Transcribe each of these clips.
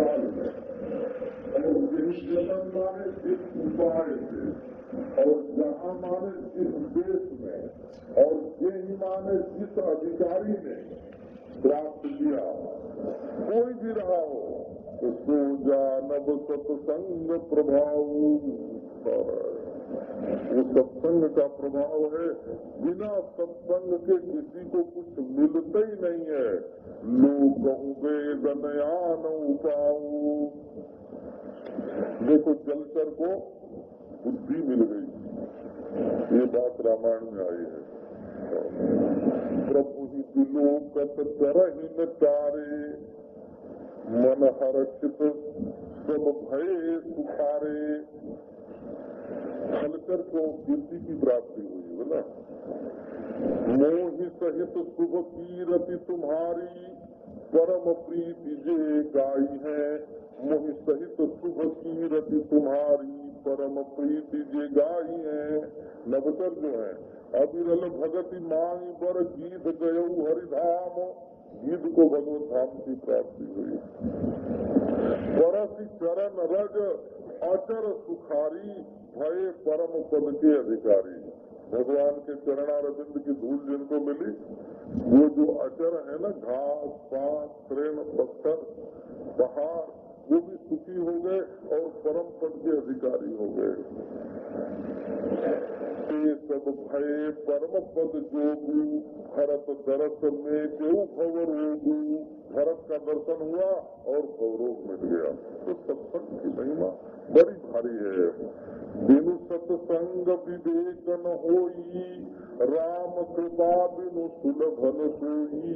और माने जिस उपाय से और जहाँ माने जिस देश में और ही माने जिस अधिकारी ने प्राप्त किया कोई भी रहा हो तो सो जानब सत्संग प्रभाव वो सत्संग का प्रभाव है। बिना सत्संग के किसी को कुछ मिलता ही नहीं है। लोग कहूँगे दनयान उपाऊ देखो जलचर को बुद्धि मिल गई। ये बात रामायण में आई है। प्रभु ही विलोकत करही न तारे। मन हरचित सब भय सुखारे। जलचर को कीर्ति की प्राप्ति हुई बोला मोहि सहित शुभ कीरति तुम्हारी परम प्रीति जे गाई है। मोहि सहित शुभ कीरति तुम्हारी परम प्रीति जे गाई है। नवतर जो है, अविरल भगति मांग पर गीत गय हरिधाम। गीत को भगवत धाम की प्राप्ति हुई। परसी चरण रज अचर सुखारी। भय परम पद के अधिकारी। भगवान के चरणारविंद की धूल जिनको मिली, वो जो अचर है ना, घास पात तृण, पत्थर, पहाड़, वो भी सुखी हो गए और परम पद के अधिकारी हो गए। ये सब भय परम पद जोगु, भरत दरस में केऊ भवर होगु भरत का दर्शन हुआ और गौरव मिल गया। तो सत्संग की महिमा बड़ी भारी है। बिनु सत्संग विवेक न होई राम कृपा बिनु सुलभन सोई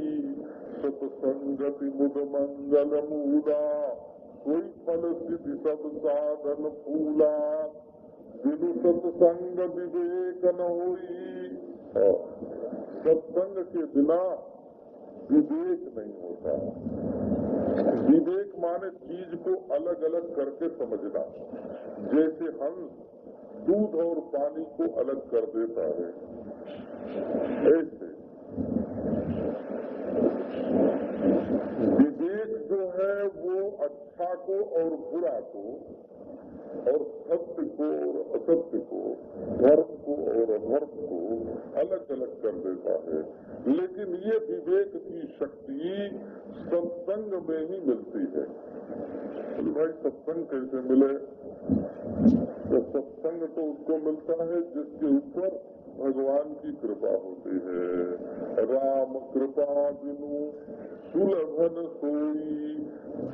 सत्संगति मुद मंगल मूला कोई फल सिद्धि सब साधन फूला बिनु सत्संग विवेक न होई सत्संग के बिना विवेक नहीं होता। विवेक माने चीज़ को अलग अलग करके समझना। जैसे हम दूध और पानी को अलग कर देता है। ऐसे। विवेक जो है वो अच्छा को और बुरा को और सत्य को और असत्य को, धर्म को और अधर्म को अलग अलग कर देता है। लेकिन ये विवेक की शक्ति सत्संग में ही मिलती है। भाई, सत्संग कैसे मिले? तो सत्संग तो उसको मिलता है जिसके ऊपर भगवान की कृपा होती है। राम कृपा बिनु सुलभन सोई।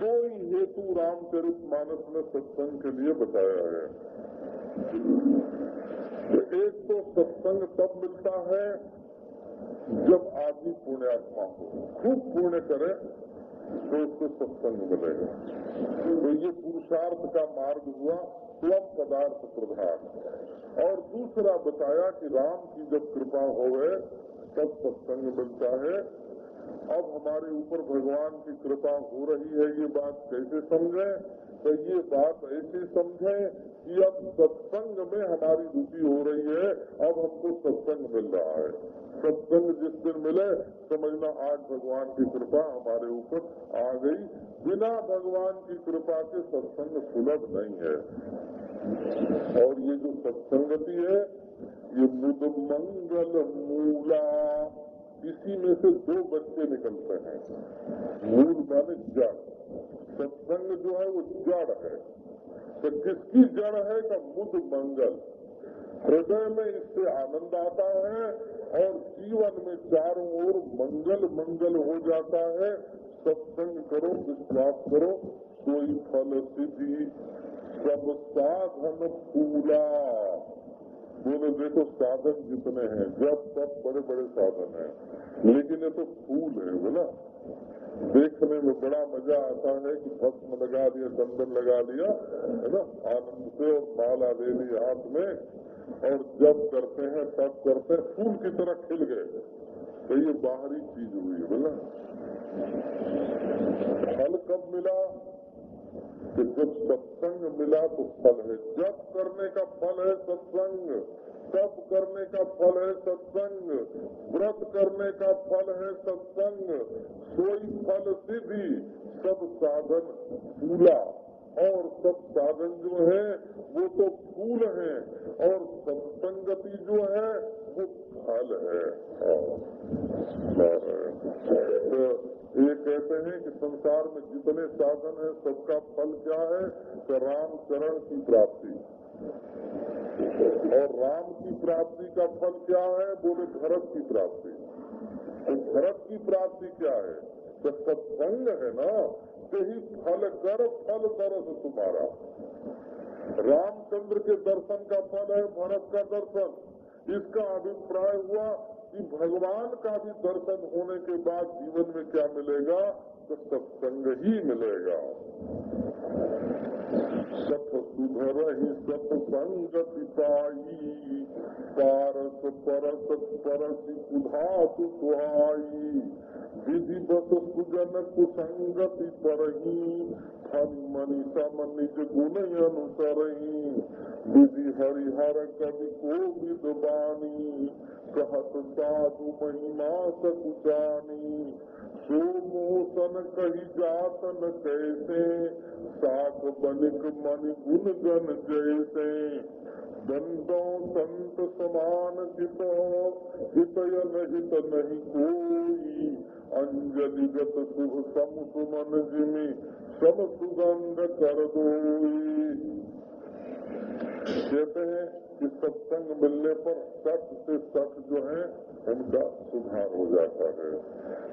दो ही हेतु रामचरित मानस में सत्संग के लिए बताया है। तो एक तो सत्संग तब मिलता है जब आदमी पुण्यात्मा हो। खूब पुण्य करे तो उसको सत्संग मिलेगा। तो ये पुरुषार्थ का मार्ग हुआ। स्वम पदार्थ प्रभाव और दूसरा बताया कि राम की जब कृपा हो गए तब सत्संग बनता है। अब हमारे ऊपर भगवान की कृपा हो रही है, ये बात कैसे समझे? तो ये बात ऐसी समझे कि अब सत्संग में हमारी रुचि हो रही है, अब हमको सत्संग मिल रहा है। सत्संग जिस दिन मिले, समझना आज भगवान की कृपा हमारे ऊपर आ गई। बिना भगवान की कृपा के सत्संग सुलभ नहीं है। और ये जो सत्संगति है, ये मुद मंगल मूला, इसी में से दो बच्चे निकलते हैं। मूल माने जड़ सत्संग जो है वो जड़ है। तो किसकी जड़ है? का मुद मंगल। हृदय में इससे आनंद आता है और जीवन में चारों ओर मंगल मंगल हो जाता है। सत्संग करो, विश्वास करो, कोई फल सिद्धि। सब साधन फूला। बोले, देखो, साधन जितने हैं, जब सब बड़े बड़े साधन हैं। लेकिन ये तो फूल है, बोला। देखने में बड़ा मज़ा आता है कि भस्म लगा दिया, चंदन लगा लिया है ना? आनंद से और माला ले ली हाथ में और जब करते हैं, तब करते हैं, फूल की तरह खिल गए। तो ये बाहरी चीज़ हुई बोला फल कब मिला? कि जब सत्संग मिला तो फल है। जब करने का फल है सत्संग। तप करने का फल है सत्संग, व्रत करने का फल है सत्संग, सोई फल सिद्धि सब साधन फूला। और सब साधन जो है, वो तो फूल है, और सत्संगति जो है, वो फल है। तो ये कहते हैं कि संसार में जितने साधन है, सबका फल क्या है? तो राम चरण की प्राप्ति। और राम की प्राप्ति का फल क्या है? बोले, भरत की प्राप्ति। तो भरत की प्राप्ति क्या है? तो सत्संग है ना ही फल कर, फल दरस तुम्हारा। रामचंद्र के दर्शन का फल है, भरत का दर्शन। इसका अभिप्राय हुआ कि भगवान का भी दर्शन होने के बाद जीवन में क्या मिलेगा? तो सत्संग ही मिलेगा। सत सुधर ही सत्संगति पाई पारस परस परस सुधातु सुहाई विधि बस सुजन कुसंगति पर ही फन मनी सम निज गुण अनुसरही विधि हरिहर कवि को विद्वानी कहत साधु महिमा सकुचानी सो मोसन कही जातन कैसे? साख बनिक मन गुण गन जैसे। दंडो संत समान हित हितय हित नहीं कोई। अंजलिगत शुभ सम सुमन जिमी, सम सुगंध कर दो कहते हैं कि सत्संग मिलने पर सच से सच जो है, उनका सुधार हो जाता है।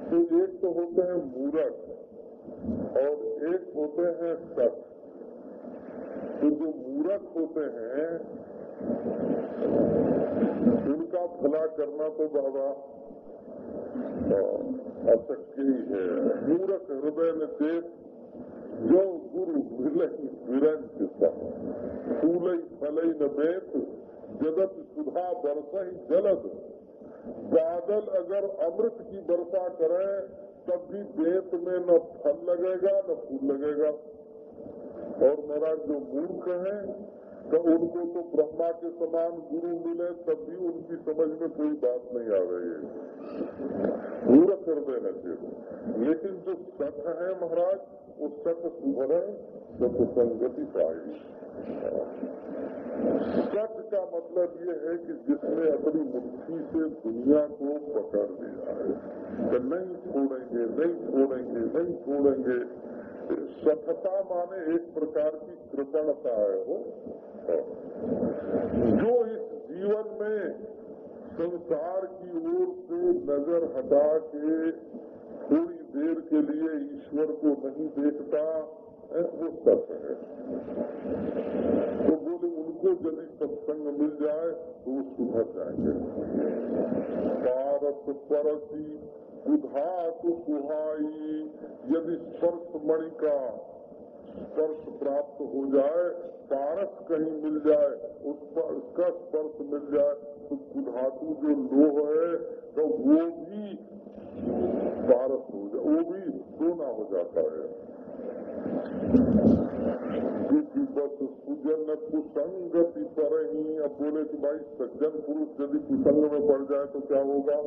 तो एक तो होते हैं मूरख और एक होते हैं सच तो जो मूरख होते हैं, उनका भला करना तो बाबा अशक्य ही है। मूरख हृदय में देव जो गुरु मिलई विरंज फूलई फलई न बेत जगत सुधा बरसा ही जलद। बादल अगर अमृत की वर्षा करे, तब भी बेत में न फल लगेगा, न फूल लगेगा। और महाराज जो मूर्ख है तो उनको तो ब्रह्मा के समान गुरु मिले, तब भी उनकी समझ में कोई बात नहीं आ रही है। पूरा कर देना चाहिए। लेकिन जो सच है महाराज, वो सच सुधरे सत संगति पाई। सच का मतलब ये है कि जिसने अपनी मुट्ठी से दुनिया को पकड़ लिया है। तो नहीं छोड़ेंगे नहीं छोड़ेंगे नहीं छोड़ेंगे। सठता माने एक प्रकार की कृपणता है वो। जो इस जीवन में संसार की ओर से नज़र हटा के थोड़ी देर के लिए ईश्वर को नहीं देखता वो सच है। तो बोले उनको यदि सत्संग मिल जाए तो वो सुधर जाएँगे। पारस परसी बुधातु सुहाई। यदि स्पर्श मणि का स्पर्श प्राप्त हो जाए, पारस कहीं मिल जाए, उस पर उसका स्पर्श मिल जाए तो कुधातु जो लोह है तो वो भी पारस हो जाए वो भी सोना हो जाता है। सुजन कुसंगति पर ही अब बोले कि भाई सज्जन पुरुष यदि कुसंग में पड़ जाए तो क्या होगा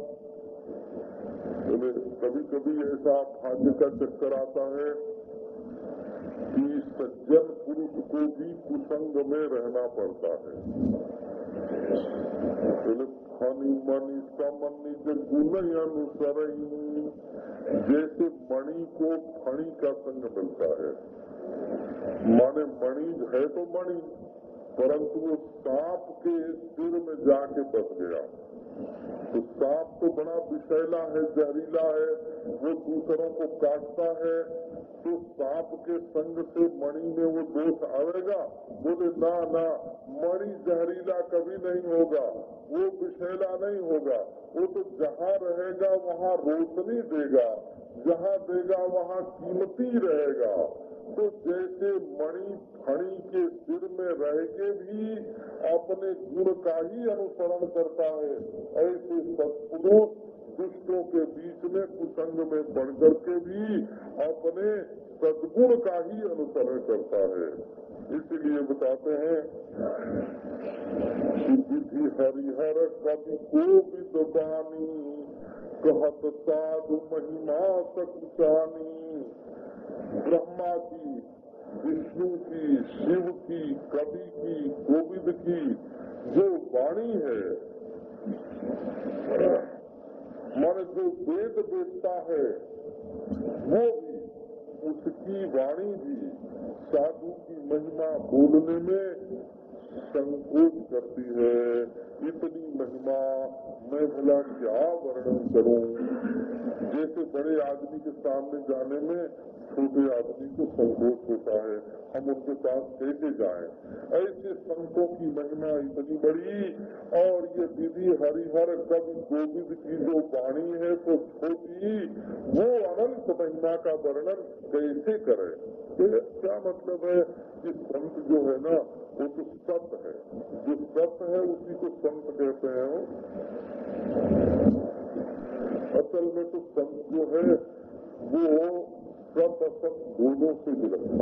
कभी कभी ऐसा भाग्य का चक्कर आता है कि सज्जन पुरुष को भी कुसंग में रहना पड़ता है। फनी मनी समनी गुण अनुसर जैसे मणि को फणी का संग मिलता है। माने मणि है तो मणि, परंतु वो सांप के सिर में जाके बस गया। तो सांप तो बड़ा विषैला है, जहरीला है, वो दूसरों को काटता है तो सांप के संग से मणि में वो दोष आवेगा। बोले, ना ना, मणि जहरीला कभी नहीं होगा, वो विषैला नहीं होगा। वो तो जहाँ रहेगा, वहाँ रोशनी देगा, जहाँ देगा, वहाँ कीमती रहेगा। तो जैसे मणि फणी के सिर में रह के भी अपने गुण का ही अनुसरण करता है, ऐसे सत्पुरुष दुष्टों के बीच में कुसंग में बढ़ करके भी अपने सदगुण का ही अनुसरण करता है। इसलिए बताते हैं विधि हरिहर कवि को विद्वानी कहत साधु महिमा सकुचानी। ब्रह्मा की, विष्णु की, शिव की, कवि की, गोविंद की जो वाणी है माने जो वेद देखता है, वो भी, उसकी वाणी भी साधु की महिमा बोलने में संकोच करती है। इतनी महिमा मैं भला क्या वर्णन करूँ? जैसे बड़े आदमी के सामने जाने में छोटे आदमी को संकोच होता है, हम उनके पास कैसे जाए। ऐसे संतों की महिमा इतनी बड़ी, और ये दीदी हरिहर कवि गोविंद की जो वाणी है तो छोटी, वो अनंत महिमा का वर्णन कैसे करे? क्या मतलब है? कि संत जो है ना, वो तो सत है। जो सत है, उसी को संत कहते हैं असल में तो संत जो है, वो सब असत दोनों से विलक्षण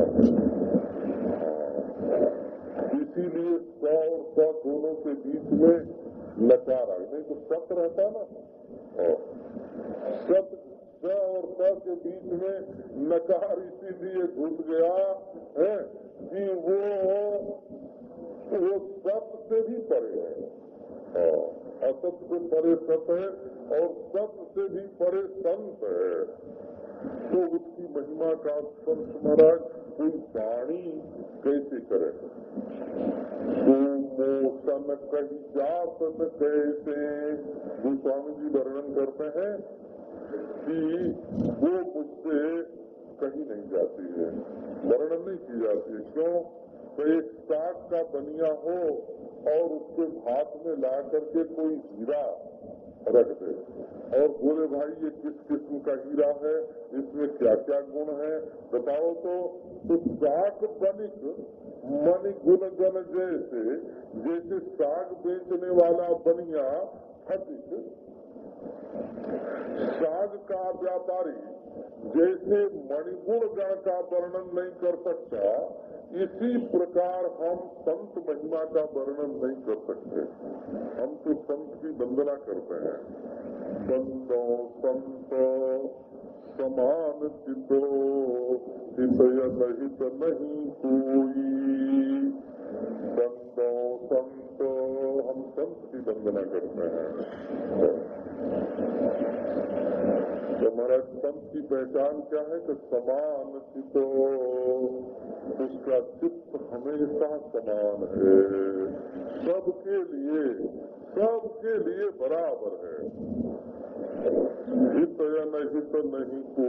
है इसीलिए स और स दोनों के बीच में नकार आए नहीं तो सत रहता ना सत स और स के बीच में नकार इसीलिए घुस गया, है, कि वो वो सत से भी परे है। असत से परे सत है, और सत से भी परे संत है। तो उसकी महिमा का महाराज कोई वाणी कैसे करे? मोशन कही जात कैसे? वो स्वामी जी वर्णन करते हैं कि वो मुझसे कहीं नहीं जाती है। वर्णन नहीं की जाती है। क्यों? तो एक साग का बनिया हो और उसके हाथ में ला करके कोई हीरा रख दे। और बोले, भाई, ये किस किस्म का हीरा है? इसमें क्या क्या गुण है? बताओ तो साग बनिक, मणि गुण गण जैसे जैसे साग बेचने वाला बनिया फटिक, साग का व्यापारी जैसे मणिगुण गण का वर्णन नहीं कर सकता, इसी प्रकार हम संत महिमा का वर्णन नहीं कर सकते। हम तो संत की वंदना करते हैं। बंदो संत समान चितो हितय लहित नहीं कोई। बंदो संत, हम संत की वंदना करते हैं। तो महाराज संत की पहचान क्या है? कि समान चितो उसका चित्त हमेशा समान है। सबके लिए सबके लिए बराबर है। हित या न हित नहीं को।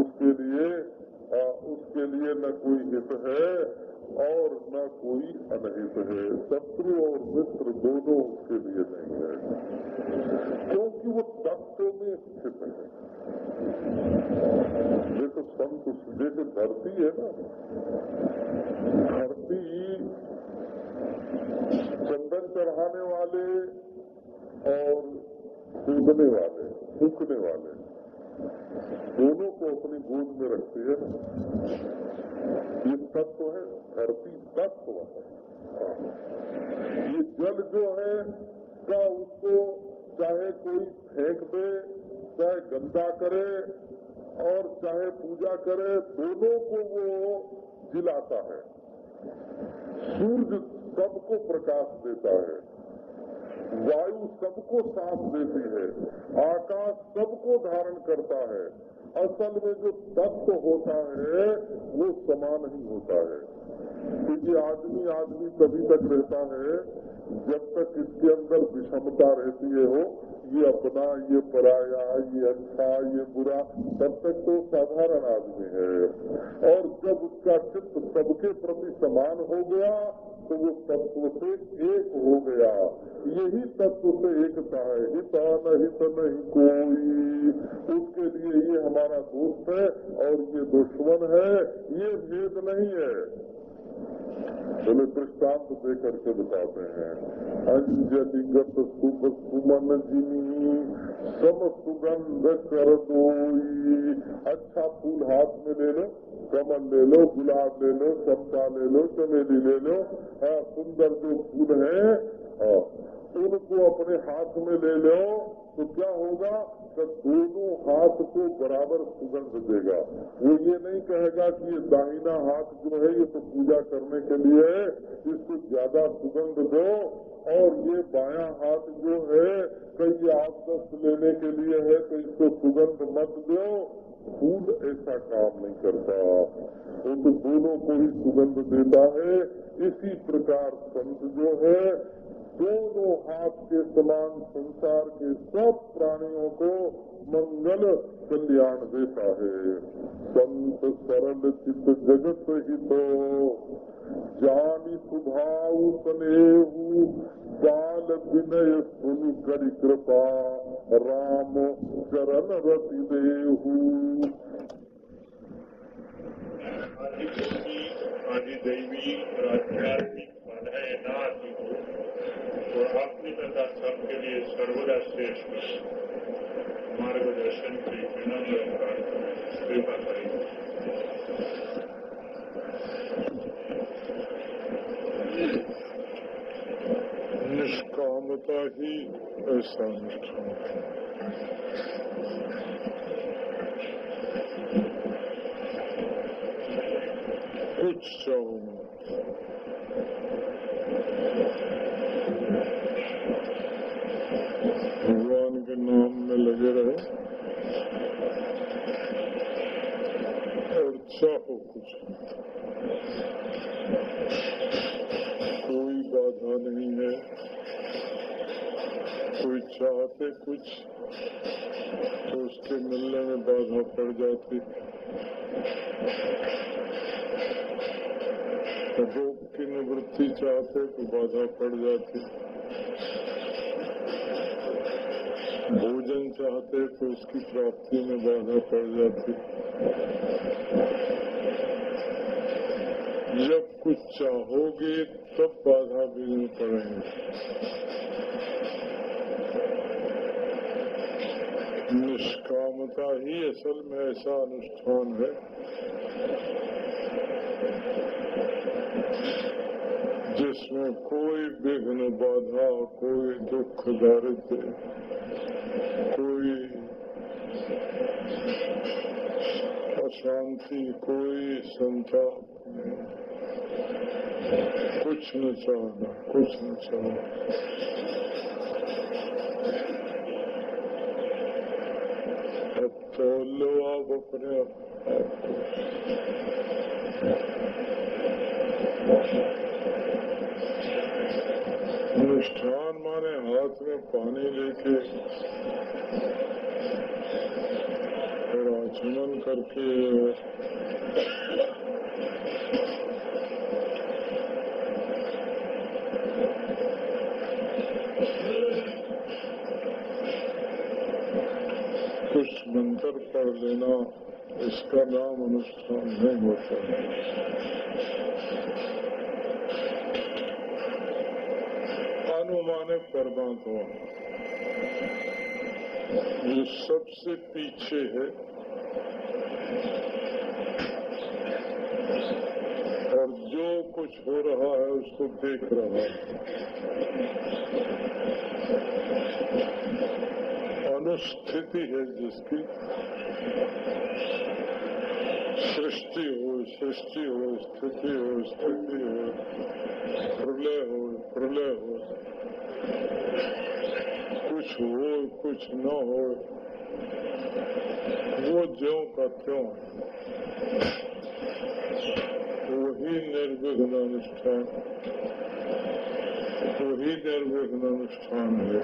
उसके लिए आ, उसके लिए न कोई हित है और न कोई अनहित है। शत्रु और मित्र दोनों उसके लिए नहीं है। क्योंकि वो तत्व में स्थित है। जैसे संत जैसे धरती है ना। धरती चंदन चढ़ाने वाले और कूदने वाले फूकने वाले दोनों को अपनी गोद में रखती है। ये तत्व है, धरती तत्व है। ये जल जो है का उसको चाहे कोई फेंक दे, चाहे गंदा करे और चाहे पूजा करे, दोनों को वो जिलाता है। सूर्य सबको प्रकाश देता है। वायु सबको सांस देती है, आकाश सबको धारण करता है, असल में जो तत्व होता है, वो समान ही होता है। क्योंकि आदमी आदमी तभी तक रहता है, जब तक इसके अंदर विषमता रहती है हो ये अपना, ये पराया, ये अच्छा ये बुरा, तब तक तो साधारण आदमी है। और जब उसका चित्त सबके प्रति समान हो गया तो वो तत्व से एक हो गया। यही तत्व से एकता है। हित न हित नहीं कोई। उसके लिए ये हमारा दोस्त है और ये दुश्मन है। ये भेद नहीं है। बोले दृष्टांत दे करके बताते हैं। अंजलिगत शुभ सुमन जिनी सम सुगंध कर दो अच्छा फूल हाथ में ले लो कमल ले लो गुलाब ले लो चंपा ले लो चमेली ले लो। हाँ सुंदर जो फूल है हाँ, उनको अपने हाथ में ले लो तो क्या होगा? तो दोनों हाथ को बराबर सुगंध देगा, वो ये नहीं कहेगा कि ये दाहिना हाथ जो है, ये तो पूजा करने के लिए है, इसको ज़्यादा सुगंध दो। और ये बाया हाथ जो है कई आप दस्त लेने के लिए है तो इसको सुगंध मत दो। फूल ऐसा काम नहीं करता। वो तो दोनों को ही सुगंध देता है। इसी प्रकार संत जो है दोनों हाथ के समान संसार के सब प्राणियों को मंगल कल्याण देता है। संत सरल चित्त जगत हित। जानी सुभाव सनेहू बाल विनय सुन कर कृपा। राम चरण रति देहू। आदिदैवी और आध्यात्मिक बाधाएँ ना हो आपने तथा सबके लिए सर्वदा श्रेष्ठ मार्गदर्शन की विनम्र कृपा करें निष्कामता ही ऐसा अनुष्ठान कुछ चाहो नाम में लगे रहे। और चाहो कुछ। कोई बाधा नहीं है। कोई चाहते कुछ तो उसके मिलने में बाधा पड़ जाती। रोग की निवृत्ति चाहते तो बाधा पड़ जाती। भोजन चाहते तो उसकी प्राप्ति में बाधा पड़ जाती। जब कुछ चाहोगे, तब बाधा भी पड़ेंगे। निष्कामता ही असल में ऐसा अनुष्ठान है। जिसमें कोई विघ्न बाधा, कोई दुख दारिद्र कोई अशांति, कोई संताप कुछ न चाहना, कुछ न चाहना। अब तो लो आप अपने आप को। अनुष्ठान माने हाथ में पानी लेके और आचमन करके, कुछ मंत्र पढ़ लेना, इसका नाम अनुष्ठान नहीं होता। अनुमाने परमात्मा। जो सबसे पीछे है। और जो कुछ हो रहा है, उसको देख रहा है। अनुस्थिति है जिसकी। सृष्टि हो सृष्टि हो, स्थिति हो स्थिति हो। प्रलय हो प्रलय हो। कुछ हो, कुछ न हो, वो ज्यो का है। वही निर्विघ्न अनुष्ठान, वही निर्विघ्न अनुष्ठान है।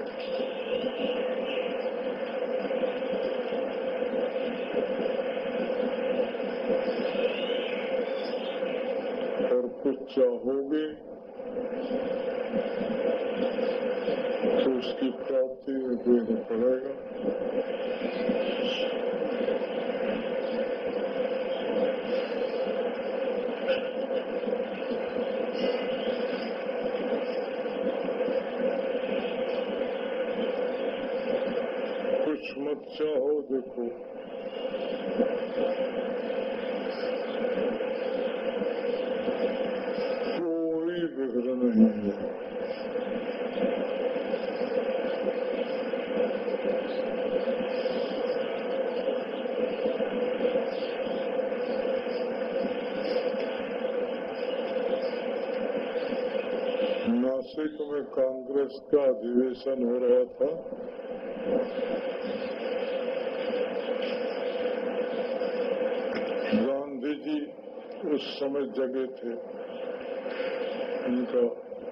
और कुछ चाहोगे उसकी प्राप्ति में देना पड़ेगा। कुछ मत चाहो देखो कोई विघ्न नहीं है नासिक में का अधिवेशन हो रहा था गांधी जी उस समय जगे थे उनका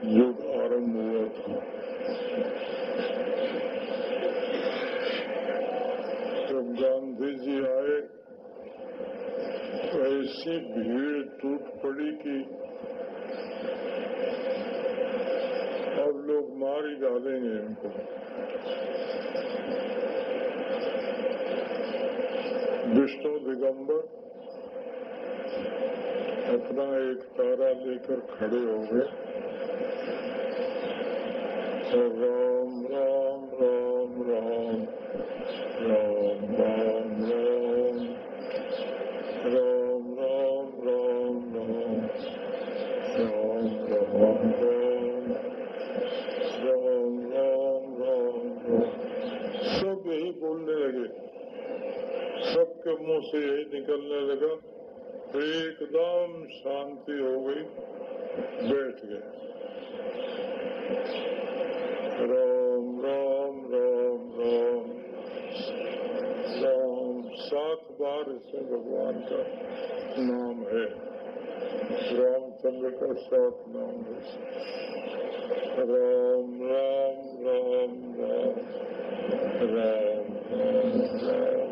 युग आरंभ हुआ था जब गांधी जी आए तो ऐसी भीड़ टूट पड़ी कि अब लोग मार ही डालेंगे इनको विष्णु दिगंबर अपना एक तारा लेकर खड़े हो गए और आँखों से निकलने लगा। एकदम शांति हो गई। बैठ गए। राम राम राम राम। राम, सात बार इसमें भगवान का नाम है। रामचंद्र का सात नाम है। राम राम राम राम। राम राम राम।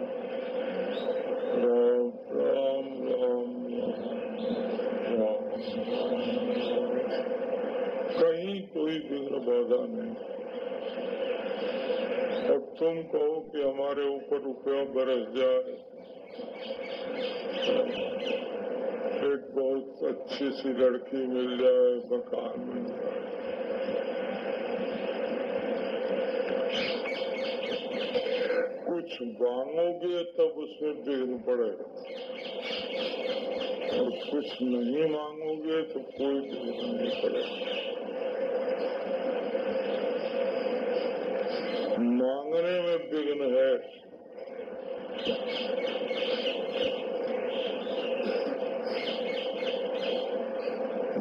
तुम कहो कि हमारे ऊपर रुपया बरस जाए। एक बहुत अच्छी सी लड़की मिल जाए, मकान मिल जाए। कुछ मांगोगे तब उसमें विघ्न पड़ेगा और कुछ नहीं मांगोगे तो कोई विघ्न नहीं पड़ेगा मांगने में विघ्न है।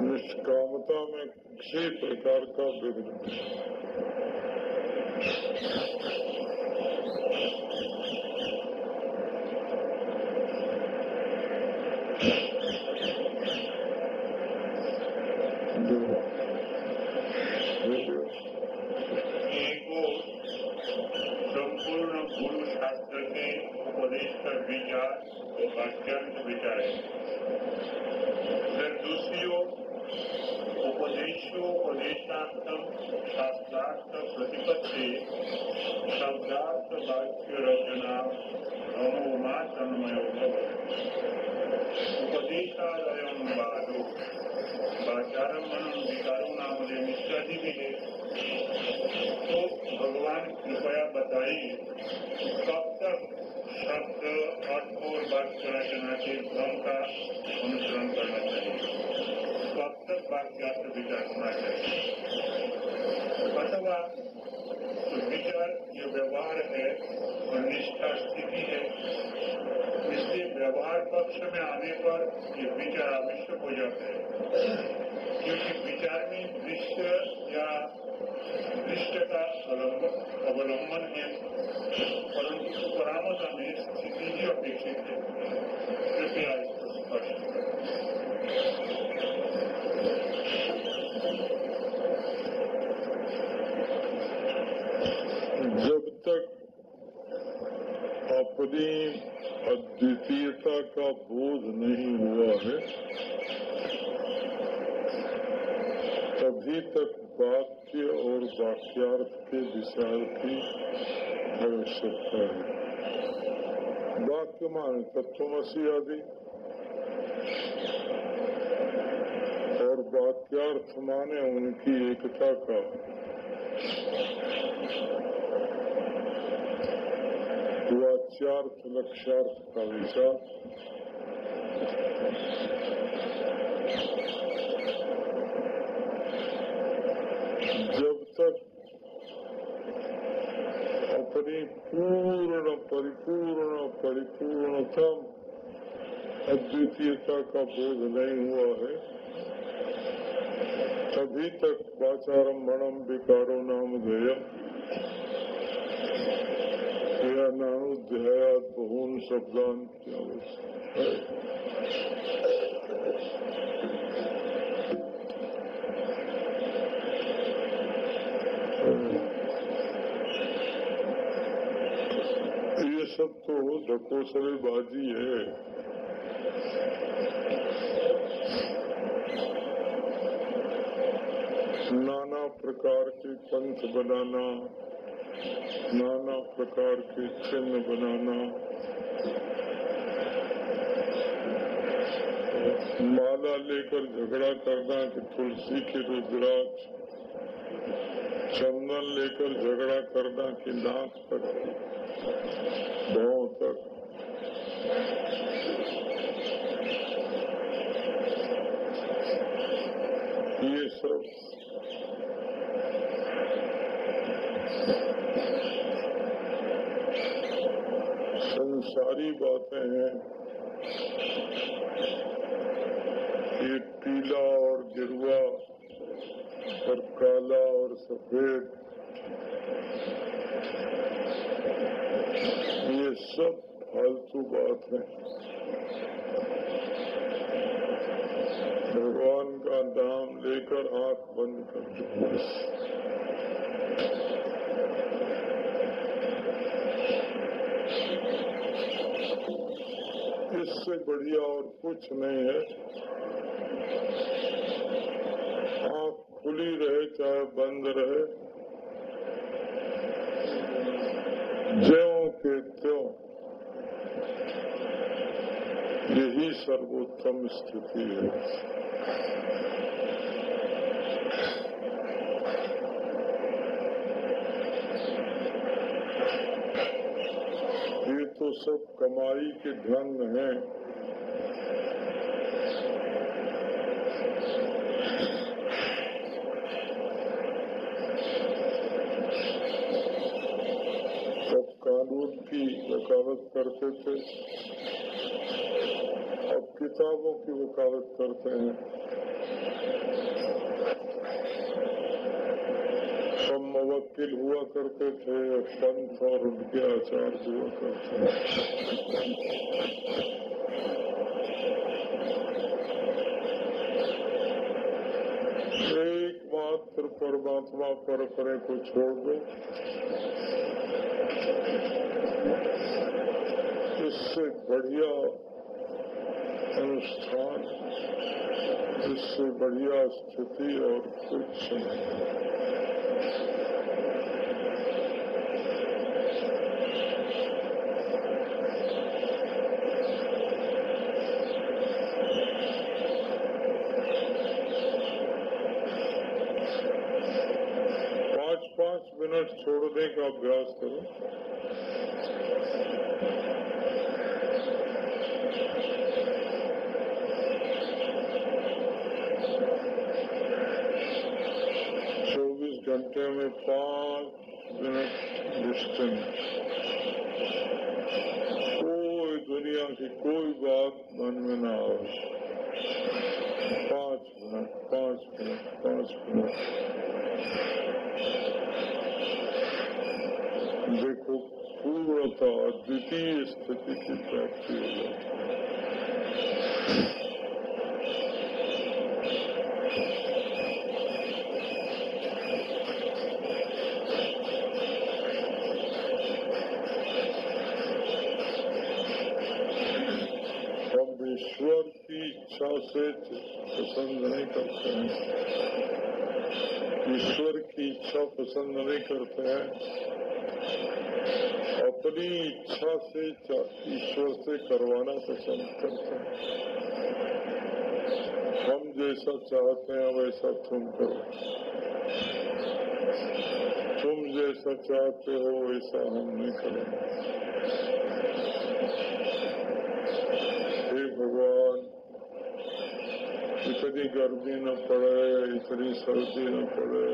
निष्कामता में किसी प्रकार का विघ्न एको संपूर्ण गुरु शास्त्र के उपदेश का विचार वाक्यांश विचार है फिर दूसरी ओर उपदेशोपदेशार्थम शास्त्रार्थ प्रतिपत्ति शब्दार्थ वाक्य रचना अमोमा तन्मयो उपदेशादयम बालो। वाचारम मनन विकारो नाम इत्यादि भी है तो भगवान कृपया बताइए कब तक शब्द अर्थ और वाक्य रचना के भ्रम का अनुसरण करना चाहिए? तक वाक्यार्थ विचार होना चाहिए अथवा विचार जो व्यवहार है और निष्ठा स्थिति है इसलिए व्यवहार पक्ष में आने पर ये विचार आवश्यक हो जाते हैं क्योंकि विचार में दृश्य या दृष्ट का अवलंबन अवलंबन है। परंतु परामर्श में स्थिति ही अपेक्षित है कृपया इसको स्पष्ट करें जब तक अपनी अद्वितीयता का बोध नहीं हुआ है। तभी तक वाक्य और वाक्यार्थ के विचार की आवश्यकता है। वाक्य माने तत्वमसी आदि और वाक्यार्थ माने उनकी एकता का। वाच्यार्थ लक्ष्यार्थ विचार जब तक अपनी पूर्ण, परिपूर्ण, परिपूर्णतम अद्वितीयता का बोध नहीं हुआ है, तभी तक वाचारम्भणम विकारो नाम ध्येय या नानुध्यायात बहून शब्दान ये सब तो ढकोसले बाजी है नाना प्रकार के पंथ बनाना नाना प्रकार के चिन्ह बनाना। माला लेकर झगड़ा करना कि तुलसी के रुद्राक्ष। चंदन लेकर झगड़ा करना कि नाक तक। भाव तक ये सब संसारी बातें हैं। ये पीला और गिरुआ, और काला और सफ़ेद, ये सब फालतू बात है। भगवान का नाम लेकर आँख बंद कर दो। इससे बढ़िया और कुछ नहीं है आँख खुली रहे चाहे बंद रहे ज्यो के त्यों यही सर्वोत्तम स्थिति है ये तो सब कमाई के ढंग हैं। सब कानून की वकालत करते थे। अब किताबों की वकालत करते हैं। हम मवक्किल हुआ करते थे पंथ और उनके आचार हुआ करते हैं एकमात्र परमात्मा पर परे को छोड़ दो। इससे बढ़िया अनुष्ठान इससे बढ़िया स्थिति और कुछ पाँच पाँच मिनट छोड़ने का अभ्यास करो। मिनट डिस्टेंस कोई दुनिया की कोई बात मन में ना आवे पाँच मिनट पाँच मिनट पाँच मिनट देखो पूर्णता द्वितीय स्थिति की प्राप्ति हो जाती है हम ईश्वर की इच्छा से पसंद नहीं करते हैं। ईश्वर की इच्छा पसंद नहीं करते हैं। अपनी इच्छा से ईश्वर से करवाना पसंद करते हैं। हम जैसा चाहते हैं, वैसा तुम करो। तुम जैसा चाहते हो, वैसा हम नहीं करेंगे। हे भगवान इतनी गर्मी न पड़े इतनी सर्दी न पड़े।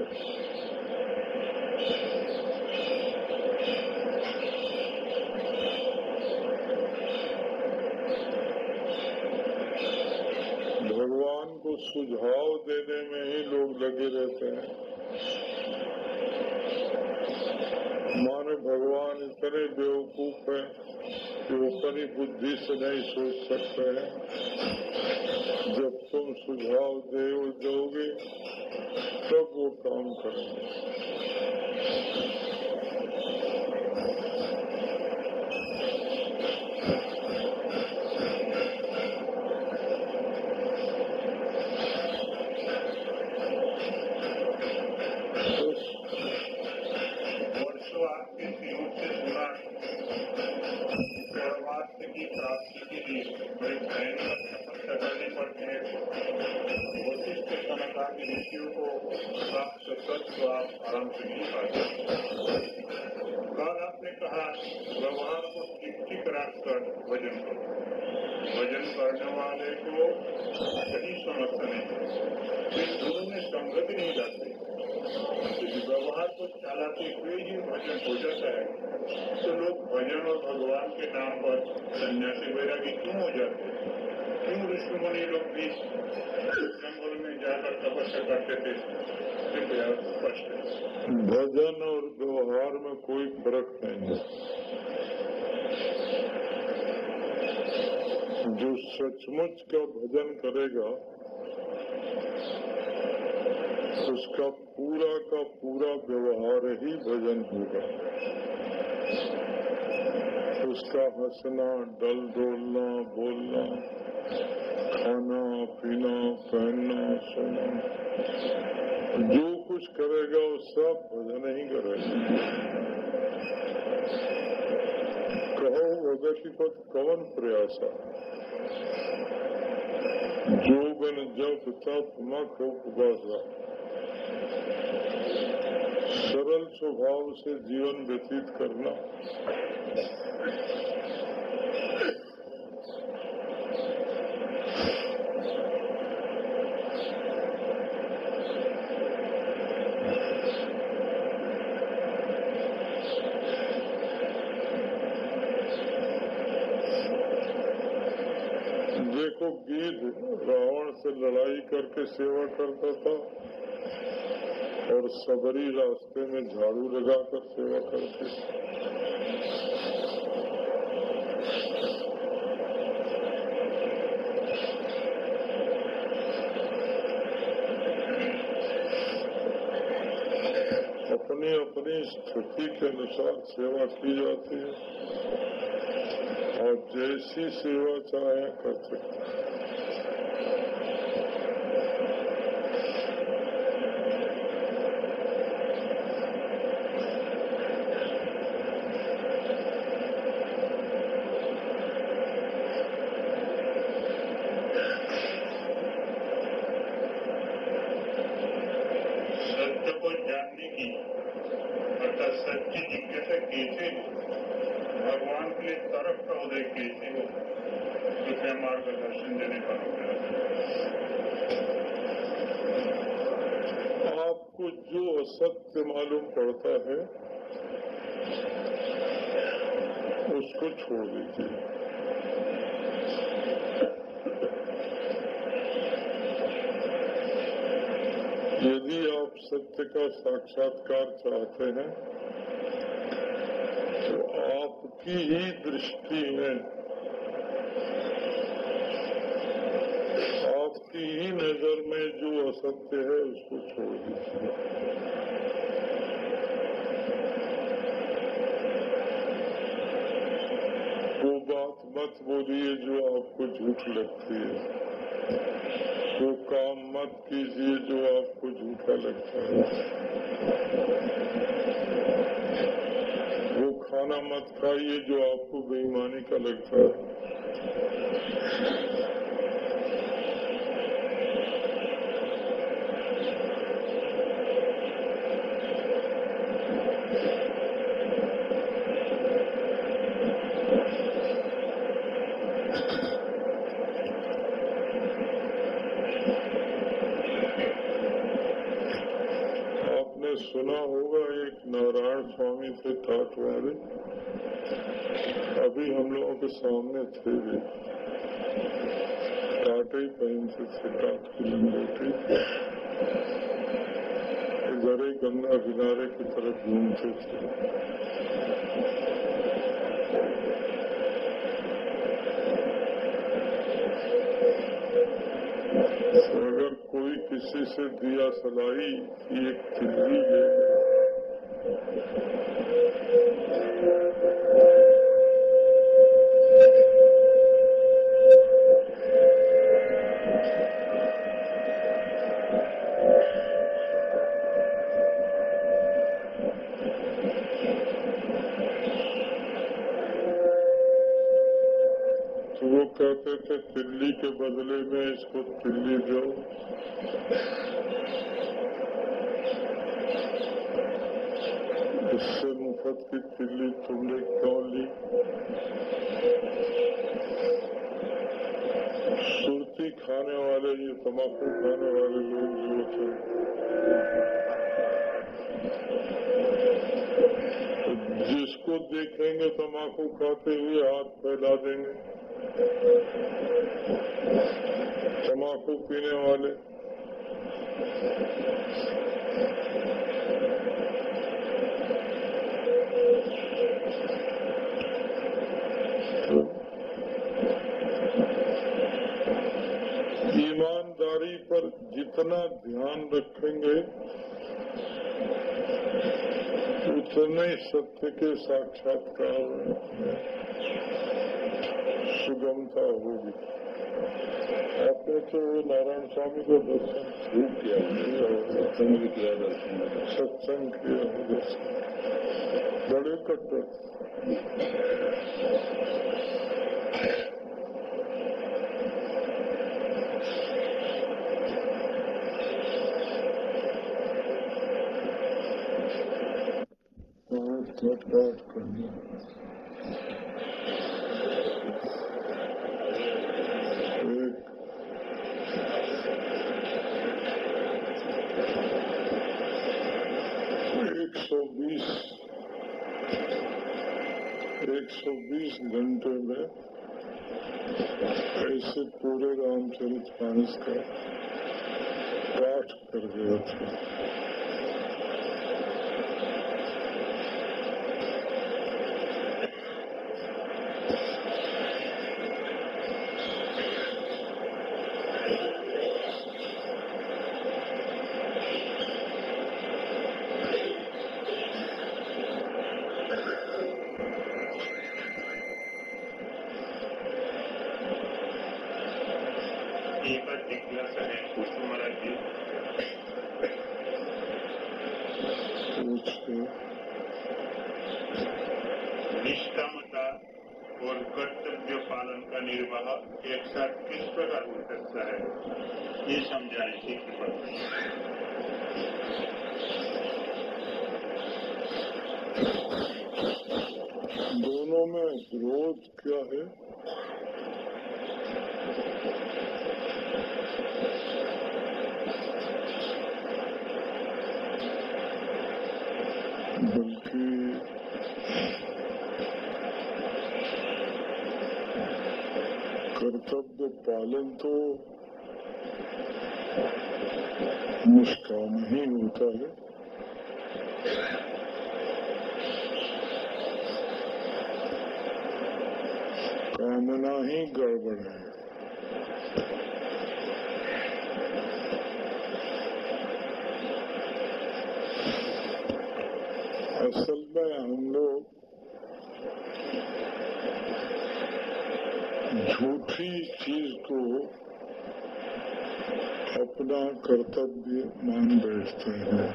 भगवान को सुझाव देने में ही लोग लगे रहते हैं। माने भगवान इतने बेवकूफ़ है कि वो कहीं बुद्धि से नहीं सोच सकते हैं। जब तुम सुझाव दे दोगे, तब वो काम करेंगे वर्षों आपके सहयोग से सुना परमात्मा की प्राप्ति के लिए बड़ी भयंकर तपस्या करनी पड़ती है वशिष्ठ सनक आदि ऋषियों को प्राप्त तत्व आप आराम से नहीं पाते कल आपने कहा व्यवहार को ठीक ठीक रखकर भजन करो भजन करने वाले को सही समझता नहीं इस दोनों में संगति नहीं जाती यदि व्यवहार को चलाते हुए ही भजन हो जाता है तो लोग भजन और भगवान के नाम पर सन्यासी वैरागी क्यों हो जाते हैं क्यों ऋषि मुनि लोग भी जंगल में जाकर तपस्या करते थे कृपया स्पष्ट है भजन और व्यवहार में कोई फ़र्क नहीं है जो सचमुच का करेगा, उसका पूरा का पूरा व्यवहार ही भजन होगा। उसका हंसना, डल डोलना, बोलना, खाना, पीना, पहनना, सोना, जो कुछ करेगा वो सब भजन ही करेगा। कहो भगति पद कवन प्रयासा? जोगन जप तप मख उपवासा सरल स्वभाव से जीवन व्यतीत करना देखो गीत रावण से लड़ाई करके सेवा करता था और सबरी रास्ते में झाड़ू लगाकर सेवा करते अपनी अपनी स्थिति के अनुसार सेवा की जाती है और जैसी सेवा चाहे कर सकते हैं सत्य को जानने की सच्ची जिज्ञासा कैसे हो। भगवान के लिए तरफ़ का उदय कैसे हो कृपया मार्गदर्शन देने का आपको जो असत्य मालूम पड़ता है, उसको छोड़ दीजिए। यदि आप सत्य का साक्षात्कार चाहते हैं आपकी ही दृष्टि में आपकी ही नज़र में जो असत्य है, उसको छोड़ दीजिए। वो बात मत बोलिए जो आपको झूठ लगती है। वो काम मत कीजिए जो आपको झूठा लगता है। खाना मत खाइए जो आपको बेईमानी का लगता है आपने सुना होगा एक नारायण स्वामी थे ठाट वाले अभी हम लोगों के सामने थे भी टाटे पहनते से रात को लंगोटे ही गंगा किनारे की तरफ़ घूमते थे। अगर कोई किसी से दिया सलाई एक तिल्ली ले कहते थे तिल्ली के बदले में इसको तिल्ली दो। इससे मुफ़्त की तिल्ली तुमने क्यों ली सुरती खाने वाले ये तम्बाकू खाने वाले लोग जो थे जिसको देखेंगे तम्बाकू खाते हुए हाथ फैला देंगे तम्बाकू पीने वाले तो ईमानदारी पर जितना ध्यान रखेंगे उतने सत्य के साक्षात्कार में सुगमता होगी। आपने तो नारायण स्वामी को दर्शन खूब किया। सत्संग भी किया दर्शन सत्संग किया दर्शन। बड़े कट्टर। थोट बात एक एक सौ बीस, एक सौ बीस घंटे में ऐसे पूरे रामचरित मानस का पाठ कर गया था। एकच जिज्ञास आहे कुसुमाराची पूछते निष्कामता और कर्तव्य पालन का निर्वाह एक साथ किस प्रकार हो सकता है? ये समझाने की कृपा। दोनों में विरोध क्या है? पालन तो मुस्कान ही होता है कामना ही गड़बड़ है असल में हम लोग झूठी चीज़ को अपना कर्तव्य मान बैठते हैं।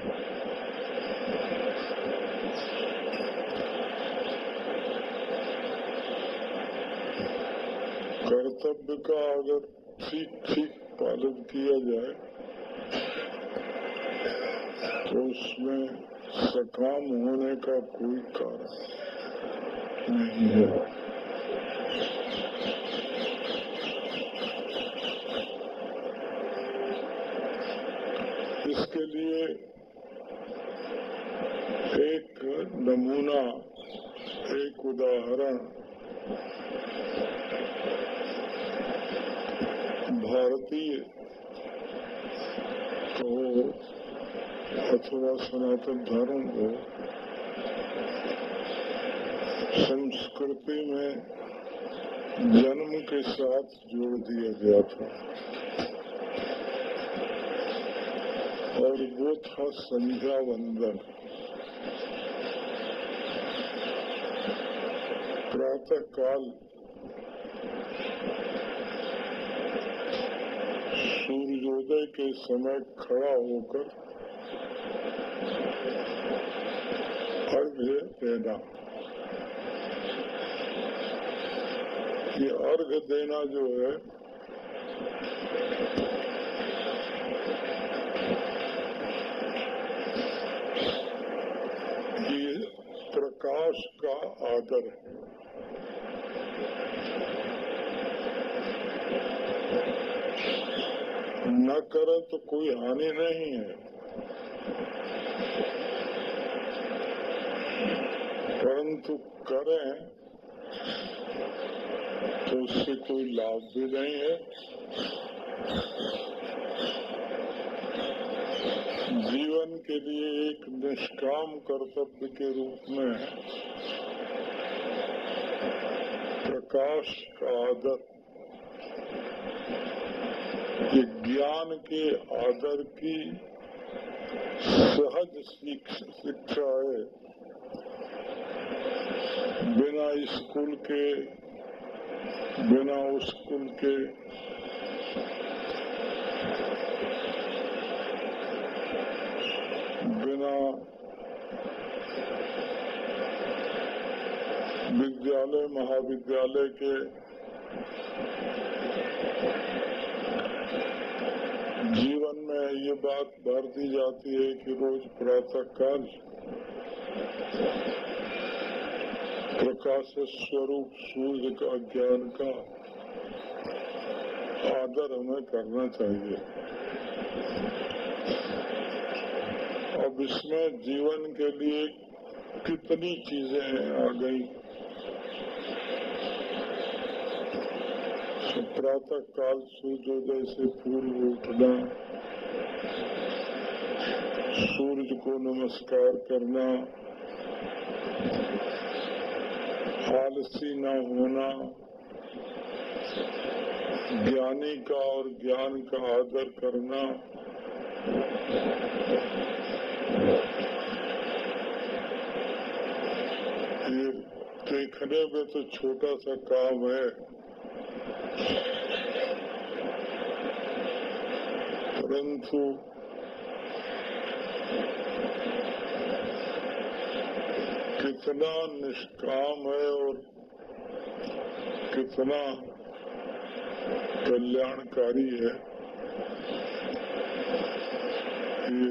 कर्तव्य का अगर ठीक ठीक पालन किया जाए तो उसमें सकाम होने का कोई कारण नहीं है इसके लिए एक नमूना एक उदाहरण भारतीय को सनातन धर्म को संस्कृति में जन्म के साथ जोड़ दिया गया था। और वो था संध्या वंदन प्रातः काल सूर्योदय के समय खड़ा होकर अर्घ्य देना ये अर्घ देना जो है ये प्रकाश का आदर है न करे तो कोई हानि नहीं है परंतु करें तो उससे कोई लाभ भी नहीं है। जीवन के लिए एक निष्काम कर्तव्य के रूप में प्रकाश का आदर ज्ञान के आदर की सहज शिक्षा है। बिना स्कूल के, बिना स्कूल के। बिना विद्यालय, महाविद्यालय के जीवन में ये बात भर दी जाती है कि रोज प्रातः काल प्रकाश स्वरूप सूर्य का ज्ञान का आदर हमें करना चाहिए। अब इसमें जीवन के लिए कितनी चीज़ें आ गई? प्रातः काल सूर्योदय से पूर्व उठना, सूर्य को नमस्कार करना आलसी न होना, ज्ञानी का और ज्ञान का आदर करना, ये देखने में तो छोटा सा काम है। परंतु कितना निष्काम है और कितना कल्याणकारी है। ये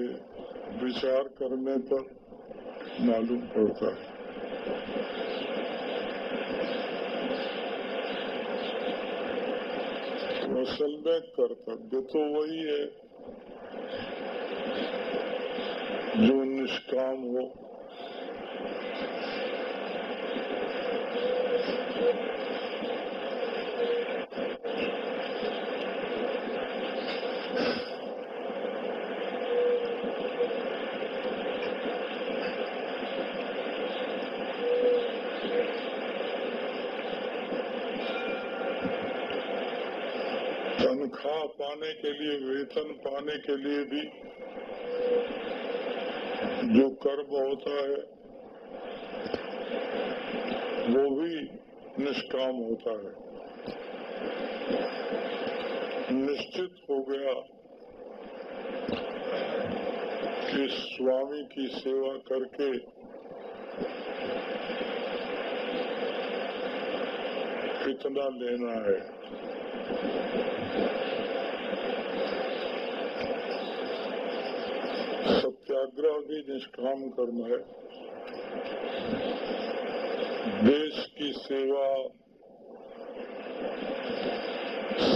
विचार करने पर मालूम पड़ता है। असल में कर्तव्य तो वही है जो निष्काम हो। तनख्वाह पाने के लिए, वेतन पाने के लिए भी जो कर्म होता है, वो भी निष्काम होता है। निश्चित हो गया कि स्वामी की सेवा करके कितना लेना है। सत्याग्रह भी निष्काम कर्म है। देश की सेवा,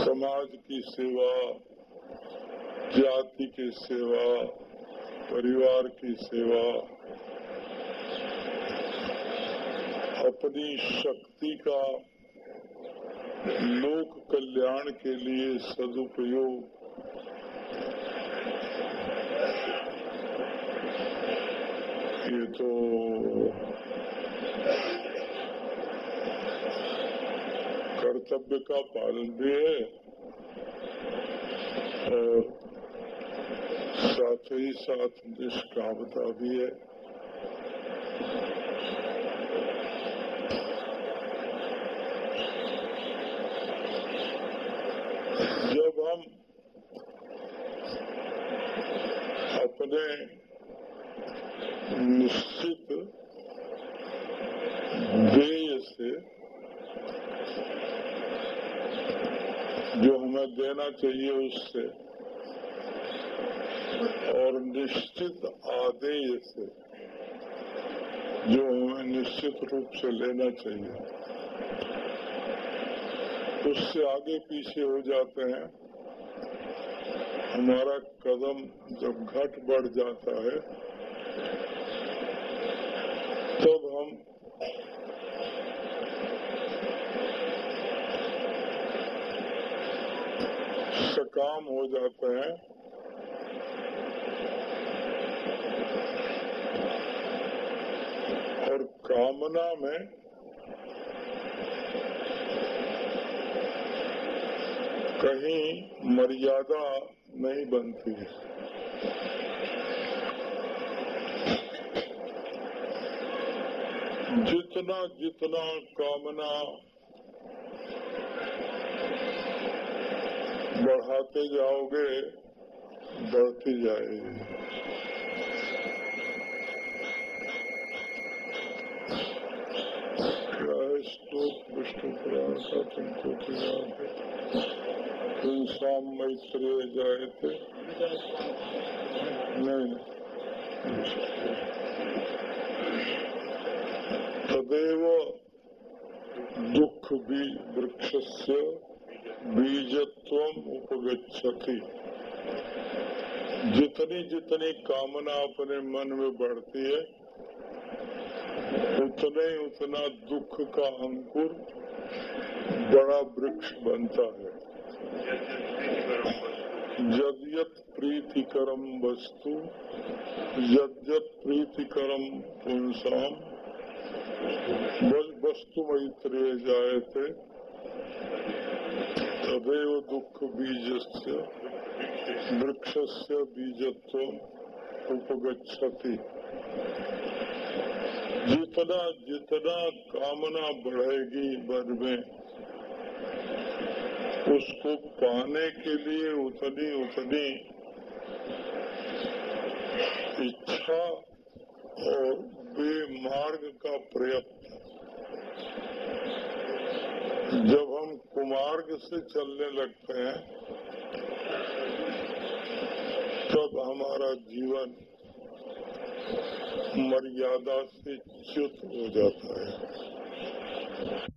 समाज की सेवा, जाति की सेवा, परिवार की सेवा, अपनी शक्ति का लोक कल्याण के लिए सदुपयोग। ये तो कर्तव्य का पालन भी है। और साथ ही साथ निष्कामता भी है। जब हम अपने निश्चित ध्येय से जो हमें देना चाहिए उससे। और निश्चित आदेश से जो हमें निश्चित रूप से लेना चाहिए, उससे आगे पीछे हो जाते हैं। हमारा कदम जब घट बढ़ जाता है तब हम सकाम हो जाते हैं। और कामना में कहीं मर्यादा नहीं बनती जितना जितना कामना बढ़ाते जाओगे, बढ़ती जाएगी। विष्णु पुराण का तुमको जाए थे। नहीं। तदेव दुख भी वृक्ष से बीजत्व उपगछति जितनी जितनी कामना अपने मन में बढ़ती है, उतने उतना दुख का अंकुर बड़ा वृक्ष बनता है। यद्यत प्रीतिकरम वस्तु, यद्यत प्रीतिकरम पुंसाम वस्तु मैत्रेय जाए थे तदेव दुख बीज से वृक्ष से बीजत्व उपगछति जितना जितना कामना बढ़ेगी मन में, उसको पाने के लिए उतनी उतनी इच्छा और बेमार्ग का प्रयत्न। जब हम कुमार्ग से चलने लगते हैं? तब हमारा जीवन मर्यादा से च्युत हो जाता है।